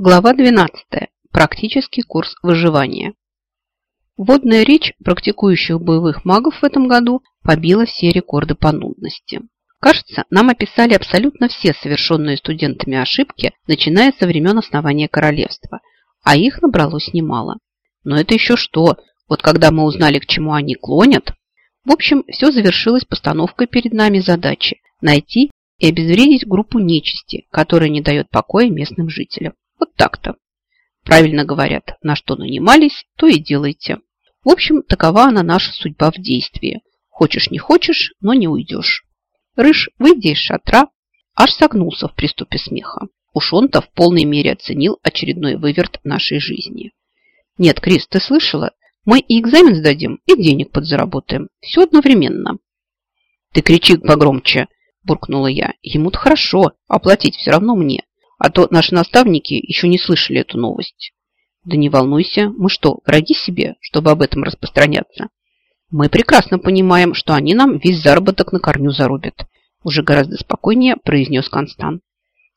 Глава 12. Практический курс выживания. Водная речь практикующих боевых магов в этом году побила все рекорды по нудности. Кажется, нам описали абсолютно все совершенные студентами ошибки, начиная со времен основания королевства, а их набралось немало. Но это еще что? Вот когда мы узнали, к чему они клонят... В общем, все завершилось постановкой перед нами задачи – найти и обезвредить группу нечисти, которая не дает покоя местным жителям. Вот так-то. Правильно говорят, на что нанимались, то и делайте. В общем, такова она наша судьба в действии. Хочешь не хочешь, но не уйдешь. Рыж, выйдя из шатра, аж согнулся в приступе смеха. Уж он-то в полной мере оценил очередной выверт нашей жизни. Нет, Крис, ты слышала? Мы и экзамен сдадим, и денег подзаработаем. Все одновременно. Ты кричи погромче, буркнула я. Ему-то хорошо, оплатить все равно мне. А то наши наставники еще не слышали эту новость. Да не волнуйся, мы что, враги себе, чтобы об этом распространяться? Мы прекрасно понимаем, что они нам весь заработок на корню зарубят. Уже гораздо спокойнее произнес Констан.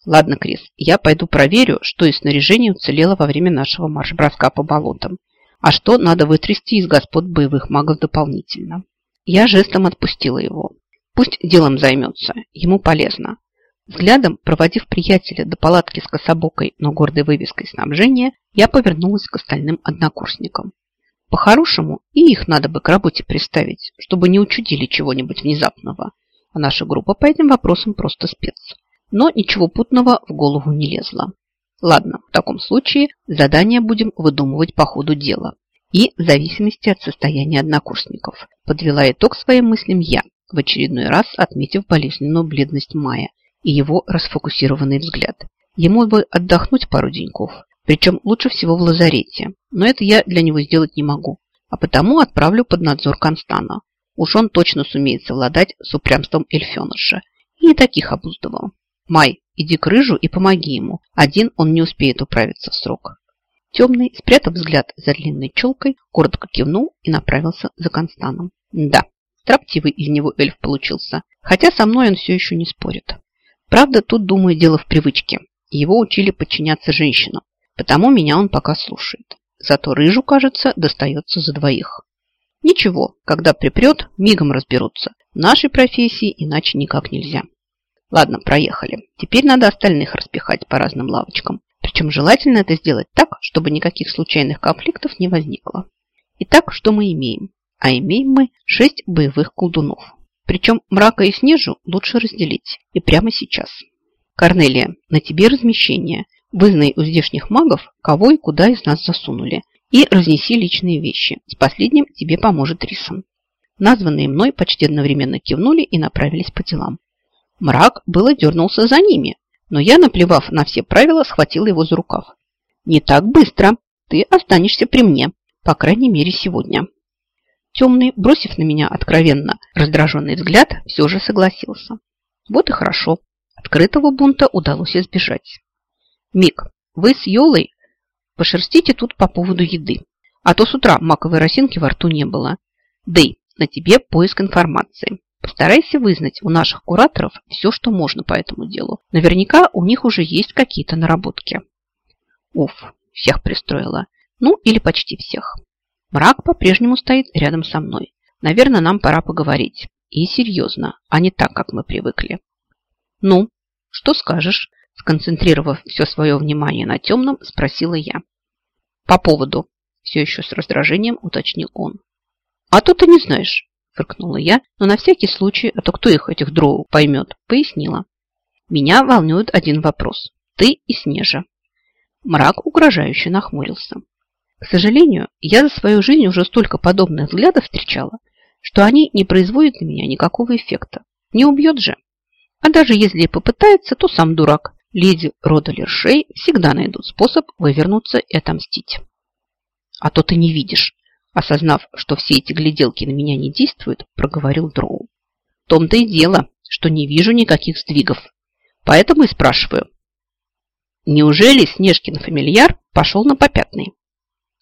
Ладно, Крис, я пойду проверю, что из снаряжения уцелело во время нашего марш-броска по болотам. А что надо вытрясти из господ боевых магов дополнительно. Я жестом отпустила его. Пусть делом займется, ему полезно. Взглядом, проводив приятеля до палатки с кособокой, но гордой вывеской снабжения, я повернулась к остальным однокурсникам. По-хорошему, и их надо бы к работе приставить, чтобы не учудили чего-нибудь внезапного. А наша группа по этим вопросам просто спец. Но ничего путного в голову не лезло. Ладно, в таком случае задание будем выдумывать по ходу дела. И в зависимости от состояния однокурсников. Подвела итог своим мыслям я, в очередной раз отметив болезненную бледность Мая и его расфокусированный взгляд. Ему бы отдохнуть пару деньков, причем лучше всего в лазарете. Но это я для него сделать не могу, а потому отправлю под надзор Констана. Уж он точно сумеет совладать с упрямством эльфеныша. И не таких обуздывал. Май, иди к рыжу и помоги ему. Один он не успеет управиться в срок. Темный, спрятав взгляд за длинной челкой, коротко кивнул и направился за Констаном. Да, строптивый из него эльф получился, хотя со мной он все еще не спорит. Правда, тут, думаю, дело в привычке. Его учили подчиняться женщинам, потому меня он пока слушает. Зато рыжу, кажется, достается за двоих. Ничего, когда припрет, мигом разберутся. В нашей профессии иначе никак нельзя. Ладно, проехали. Теперь надо остальных распихать по разным лавочкам. Причем желательно это сделать так, чтобы никаких случайных конфликтов не возникло. Итак, что мы имеем? А имеем мы шесть боевых колдунов. Причем мрака и снежу лучше разделить. И прямо сейчас. Корнелия, на тебе размещение. Вызнай у здешних магов, кого и куда из нас засунули. И разнеси личные вещи. С последним тебе поможет Рисон. Названные мной почти одновременно кивнули и направились по делам. Мрак было дернулся за ними, но я, наплевав на все правила, схватила его за рукав. «Не так быстро. Ты останешься при мне. По крайней мере, сегодня». Темный, бросив на меня откровенно раздраженный взгляд, все же согласился. Вот и хорошо. Открытого бунта удалось избежать. Мик, вы с Йолой пошерстите тут по поводу еды. А то с утра маковой росинки во рту не было. Дэй, на тебе поиск информации. Постарайся вызнать у наших кураторов все, что можно по этому делу. Наверняка у них уже есть какие-то наработки. Уф, всех пристроила. Ну, или почти всех. Мрак по-прежнему стоит рядом со мной. Наверное, нам пора поговорить. И серьезно, а не так, как мы привыкли. Ну, что скажешь? Сконцентрировав все свое внимание на темном, спросила я. По поводу, все еще с раздражением уточнил он. А то ты не знаешь, фыркнула я, но на всякий случай, а то кто их, этих дроу, поймет, пояснила. Меня волнует один вопрос. Ты и Снежа. Мрак угрожающе нахмурился. К сожалению, я за свою жизнь уже столько подобных взглядов встречала, что они не производят на меня никакого эффекта. Не убьет же. А даже если и попытается, то сам дурак. Леди рода Лершей всегда найдут способ вывернуться и отомстить. А то ты не видишь. Осознав, что все эти гляделки на меня не действуют, проговорил Дроу. В том-то и дело, что не вижу никаких сдвигов. Поэтому и спрашиваю. Неужели Снежкин фамильяр пошел на попятный?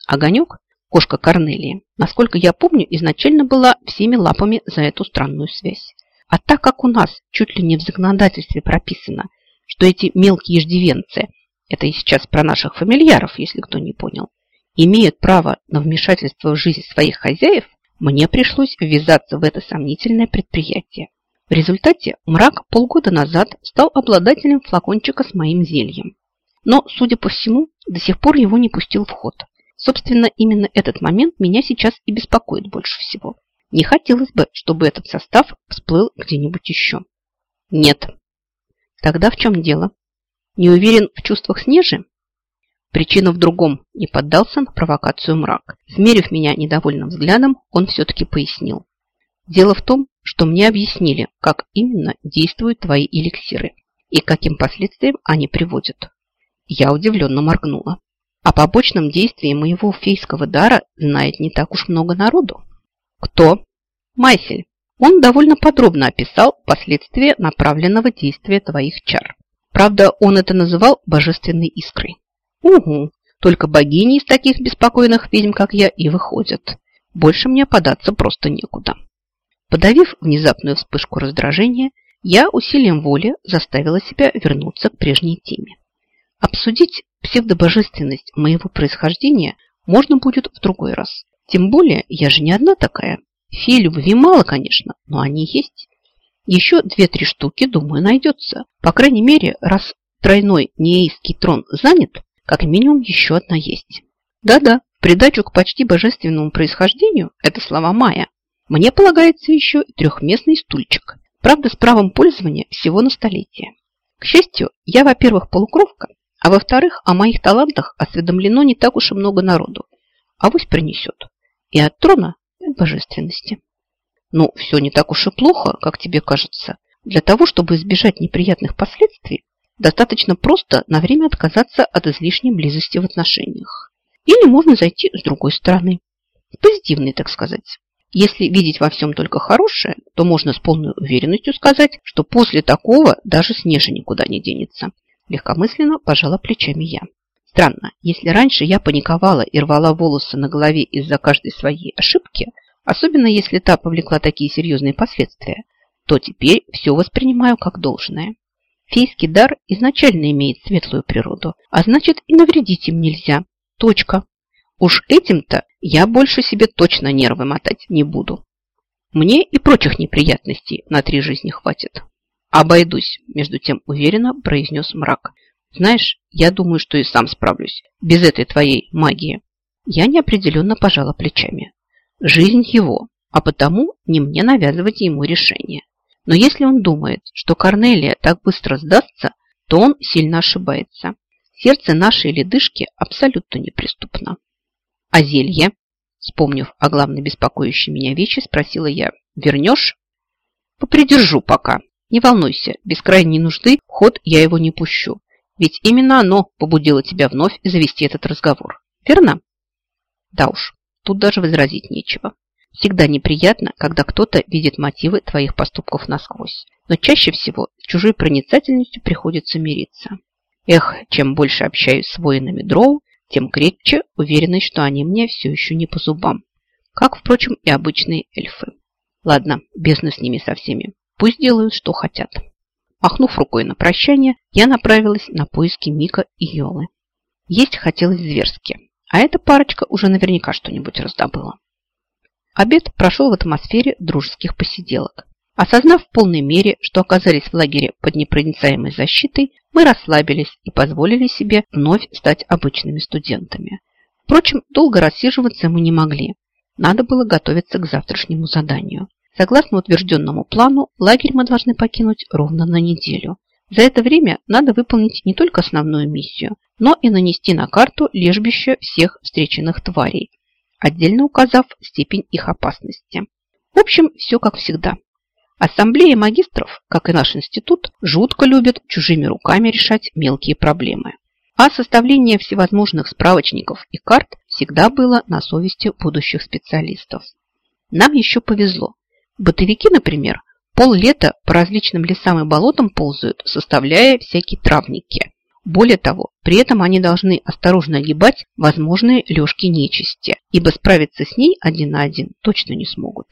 Огонек, кошка Корнелии, насколько я помню, изначально была всеми лапами за эту странную связь. А так как у нас чуть ли не в законодательстве прописано, что эти мелкие иждивенцы это и сейчас про наших фамильяров, если кто не понял, имеют право на вмешательство в жизнь своих хозяев, мне пришлось ввязаться в это сомнительное предприятие. В результате мрак полгода назад стал обладателем флакончика с моим зельем. Но, судя по всему, до сих пор его не пустил в ход. Собственно, именно этот момент меня сейчас и беспокоит больше всего. Не хотелось бы, чтобы этот состав всплыл где-нибудь еще. Нет. Тогда в чем дело? Не уверен в чувствах Снежи? Причина в другом. Не поддался на провокацию мрак. Смерив меня недовольным взглядом, он все-таки пояснил. Дело в том, что мне объяснили, как именно действуют твои эликсиры и каким последствиям они приводят. Я удивленно моргнула. О побочном действии моего фейского дара знает не так уж много народу. Кто? Майсель. Он довольно подробно описал последствия направленного действия твоих чар. Правда, он это называл божественной искрой. Угу, только богини из таких беспокойных ведьм, как я, и выходят. Больше мне податься просто некуда. Подавив внезапную вспышку раздражения, я усилием воли заставила себя вернуться к прежней теме. Обсудить псевдобожественность моего происхождения можно будет в другой раз. Тем более, я же не одна такая. Фей любви мало, конечно, но они есть. Еще две-три штуки, думаю, найдется. По крайней мере, раз тройной неейский трон занят, как минимум еще одна есть. Да-да, придачу к почти божественному происхождению, это слова Майя, мне полагается еще трехместный стульчик. Правда, с правом пользования всего на столетие. К счастью, я, во-первых, полукровка, а во-вторых, о моих талантах осведомлено не так уж и много народу. А вось принесет. И от трона, и от божественности. Ну, все не так уж и плохо, как тебе кажется. Для того, чтобы избежать неприятных последствий, достаточно просто на время отказаться от излишней близости в отношениях. Или можно зайти с другой стороны. С позитивной, так сказать. Если видеть во всем только хорошее, то можно с полной уверенностью сказать, что после такого даже Снежа никуда не денется. Легкомысленно пожала плечами я. Странно, если раньше я паниковала и рвала волосы на голове из-за каждой своей ошибки, особенно если та повлекла такие серьезные последствия, то теперь все воспринимаю как должное. Фейский дар изначально имеет светлую природу, а значит и навредить им нельзя. Точка. Уж этим-то я больше себе точно нервы мотать не буду. Мне и прочих неприятностей на три жизни хватит. Обойдусь, между тем уверенно произнес мрак. Знаешь, я думаю, что и сам справлюсь. Без этой твоей магии. Я неопределенно пожала плечами. Жизнь его, а потому не мне навязывать ему решение. Но если он думает, что Корнелия так быстро сдастся, то он сильно ошибается. Сердце нашей ледышки абсолютно неприступно. А зелье? Вспомнив о главной беспокоящей меня вещи, спросила я. Вернешь? Попридержу пока. Не волнуйся, без крайней нужды ход я его не пущу. Ведь именно оно побудило тебя вновь завести этот разговор. Верно? Да уж, тут даже возразить нечего. Всегда неприятно, когда кто-то видит мотивы твоих поступков насквозь. Но чаще всего с чужой проницательностью приходится мириться. Эх, чем больше общаюсь с воинами дроу, тем крепче уверенность, что они мне все еще не по зубам. Как, впрочем, и обычные эльфы. Ладно, бездну с ними со всеми. Пусть делают, что хотят. Махнув рукой на прощание, я направилась на поиски Мика и Йолы. Есть хотелось зверски, а эта парочка уже наверняка что-нибудь раздобыла. Обед прошел в атмосфере дружеских посиделок. Осознав в полной мере, что оказались в лагере под непроницаемой защитой, мы расслабились и позволили себе вновь стать обычными студентами. Впрочем, долго рассиживаться мы не могли. Надо было готовиться к завтрашнему заданию. Согласно утвержденному плану, лагерь мы должны покинуть ровно на неделю. За это время надо выполнить не только основную миссию, но и нанести на карту лежбище всех встреченных тварей, отдельно указав степень их опасности. В общем, все как всегда. Ассамблея магистров, как и наш институт, жутко любят чужими руками решать мелкие проблемы. А составление всевозможных справочников и карт всегда было на совести будущих специалистов. Нам еще повезло. Бытовики, например, поллета по различным лесам и болотам ползают, составляя всякие травники. Более того, при этом они должны осторожно огибать возможные лёжки нечисти, ибо справиться с ней один на один точно не смогут.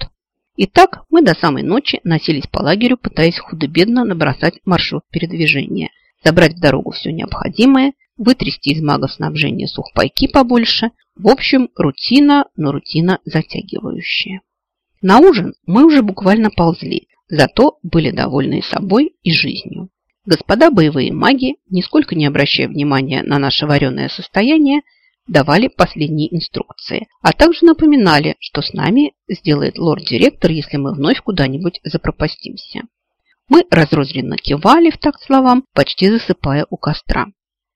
Итак, мы до самой ночи носились по лагерю, пытаясь худо-бедно набросать маршрут передвижения, забрать в дорогу все необходимое, вытрясти из магов снабжения сухпайки побольше. В общем, рутина, но рутина затягивающая. На ужин мы уже буквально ползли, зато были довольны собой и жизнью. Господа боевые маги, нисколько не обращая внимания на наше вареное состояние, давали последние инструкции, а также напоминали, что с нами сделает лорд-директор, если мы вновь куда-нибудь запропастимся. Мы разрозненно кивали в такт словам, почти засыпая у костра.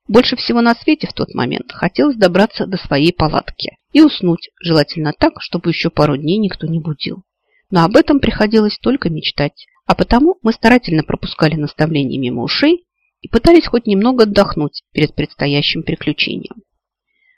Больше всего на свете в тот момент хотелось добраться до своей палатки и уснуть, желательно так, чтобы еще пару дней никто не будил. Но об этом приходилось только мечтать, а потому мы старательно пропускали наставления мимо ушей и пытались хоть немного отдохнуть перед предстоящим приключением.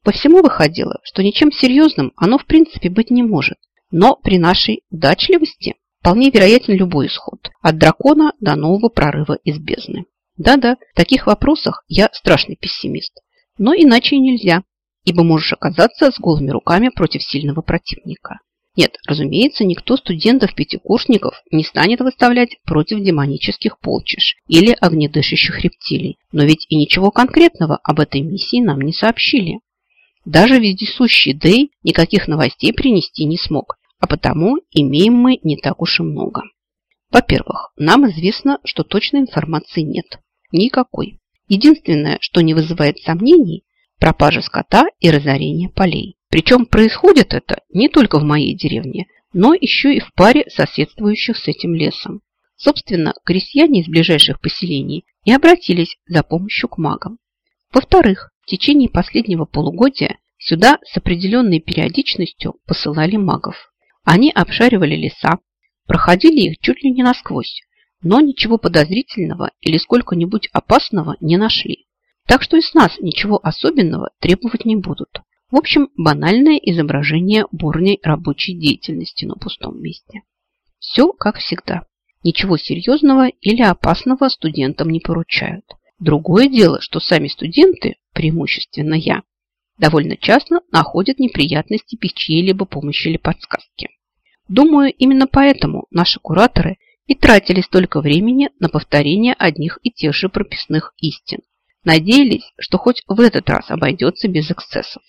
По всему выходило, что ничем серьезным оно в принципе быть не может. Но при нашей удачливости вполне вероятен любой исход. От дракона до нового прорыва из бездны. Да-да, в таких вопросах я страшный пессимист. Но иначе и нельзя, ибо можешь оказаться с голыми руками против сильного противника. Нет, разумеется, никто студентов-пятикурсников не станет выставлять против демонических полчищ или огнедышащих рептилий. Но ведь и ничего конкретного об этой миссии нам не сообщили. Даже вездесущий Дэй никаких новостей принести не смог, а потому имеем мы не так уж и много. Во-первых, нам известно, что точной информации нет. Никакой. Единственное, что не вызывает сомнений – пропажа скота и разорение полей. Причем происходит это не только в моей деревне, но еще и в паре соседствующих с этим лесом. Собственно, крестьяне из ближайших поселений не обратились за помощью к магам. Во-вторых, в течение последнего полугодия сюда с определенной периодичностью посылали магов. Они обшаривали леса, проходили их чуть ли не насквозь, но ничего подозрительного или сколько-нибудь опасного не нашли. Так что и с нас ничего особенного требовать не будут. В общем, банальное изображение бурной рабочей деятельности на пустом месте. Все как всегда. Ничего серьезного или опасного студентам не поручают. Другое дело, что сами студенты, преимущественно я, довольно часто находят неприятности без чьей-либо помощи или подсказки. Думаю, именно поэтому наши кураторы и тратили столько времени на повторение одних и тех же прописных истин. Надеялись, что хоть в этот раз обойдется без эксцессов.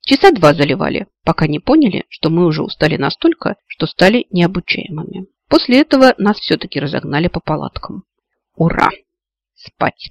Часа два заливали, пока не поняли, что мы уже устали настолько, что стали необучаемыми. После этого нас все-таки разогнали по палаткам. Ура! Спать!